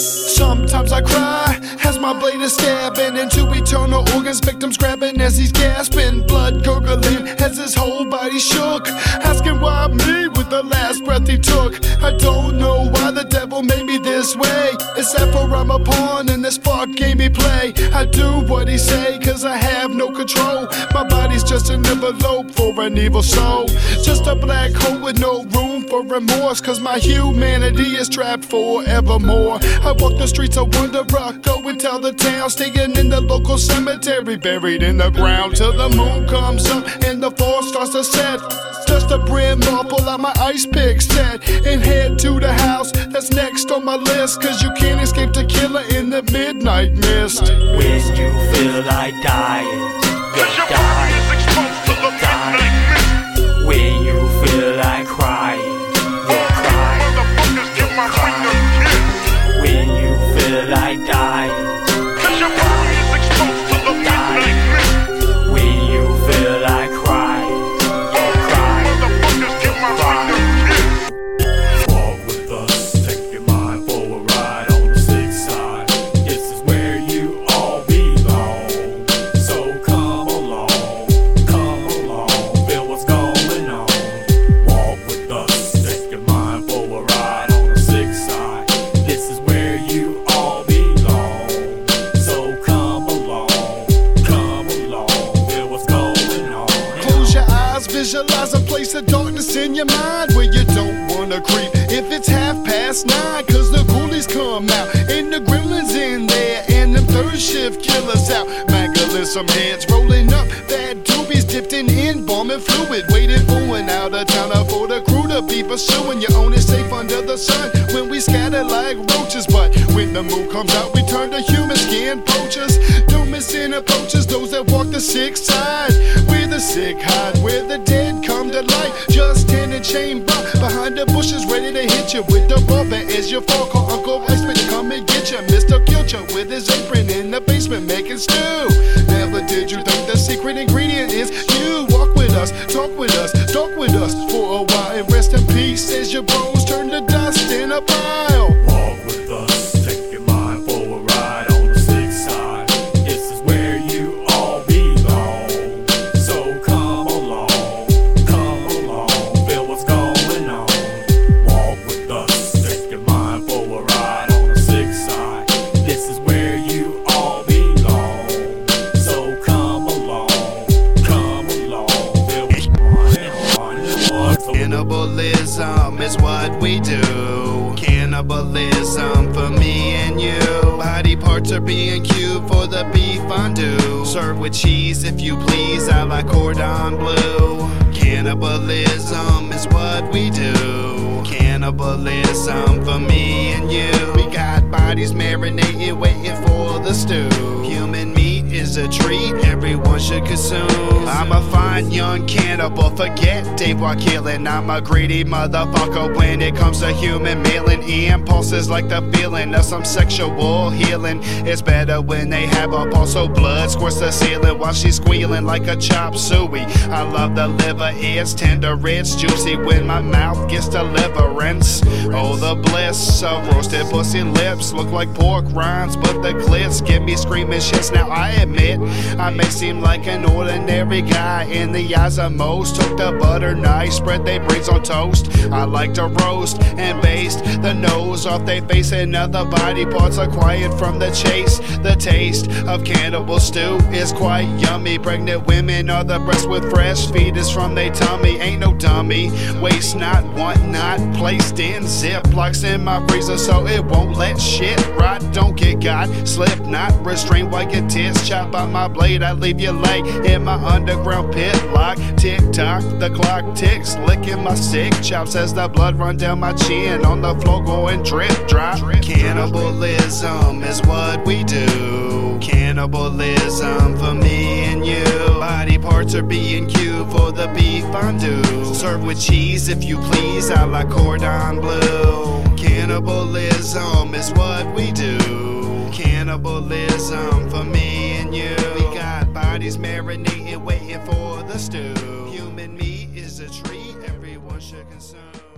Sometimes I cry as my blade is stabbing into eternal organs. Victims grabbing as he's gasping, blood gurgling as his whole body shook. Asking why me with the last breath he took. I don't know why this way. Except for I'm a pawn in this fuck game he play. I do what he say cause I have no control. My body's just an envelope for an evil soul. Just a black hole with no room for remorse. Cause my humanity is trapped forevermore. I walk the streets of Wonder Rock, go and tell the town, staying in the local cemetery, buried in the ground till the moon comes up and the fall starts to set. Just a brim off, pull out my ice pick set and head to the house that's next on my list. Cause you can't escape the killer in the midnight mist. When you feel like dying, you're dying, dying. Visualize a place of darkness in your mind where you don't wanna creep. If it's half past nine, cause the ghoulies come out, and the gremlins in there, and them third shift killers out. Mangling some heads rolling up, bad doobies dipped in embalming fluid, waiting for an out of towner for the crew to be pursuing. Your own is safe under the sun when we scatter like roaches, but when the moon comes out, we turn to human skin poachers. Don't miss in approaches those that walk the sick side. We're the sick hide, ready to hit you with the rubber as your fall. Call Uncle Iceman to come and get you. Mr. Kilcher with his apron in the basement making stew. Never did you think the secret ingredient is you? Walk with us, talk with us, talk with us for a while, and rest in peace as your bones turn to dust in a pile. We do. Cannibalism for me and you. Body parts are being queued for the beef fondue. Serve with cheese if you please. I like cordon bleu. Cannibalism is what we do. Cannibalism for me and you. We got bodies marinated, waiting for the stew. Human is a treat everyone should consume. I'm a fine young cannibal, forget Dave while killing. I'm a greedy motherfucker when it comes to human mailing. Impulses like the feeling of some sexual healing. It's better when they have a pulse, so blood squirts the ceiling while she's squealing like a chop suey. I love the liver, it's tender, it's juicy when my mouth gets deliverance. Oh, the bliss of roasted pussy lips look like pork rinds, but the clits get me screaming shits. Now I admit I may seem like an ordinary guy in the eyes of most. Took the butter knife, spread they brains on toast. I like to roast and baste the nose off their face, and other body parts are quiet from the chase. The taste of cannibal stew is quite yummy. Pregnant women are the breast with fresh fetus from their tummy. Ain't no dummy. Waste not, want not. Placed in ziplocs in my freezer so it won't let shit rot. Don't get got. Slip not. Restrain while your tits chop out my blade. I leave you lay in my underground pit lock. Tick tock, the clock ticks. Licking my sick chops as the blood run down my chin. On the floor going drip drop. Cannibalism is what we do. Cannibalism for me and you. Body parts are being queued for the beef fondue. Serve with cheese if you please. I like cordon bleu. Cannibalism is what we do. Cannibalism for me and you. We got bodies marinating, waiting for the stew. Human meat is a treat everyone should consume.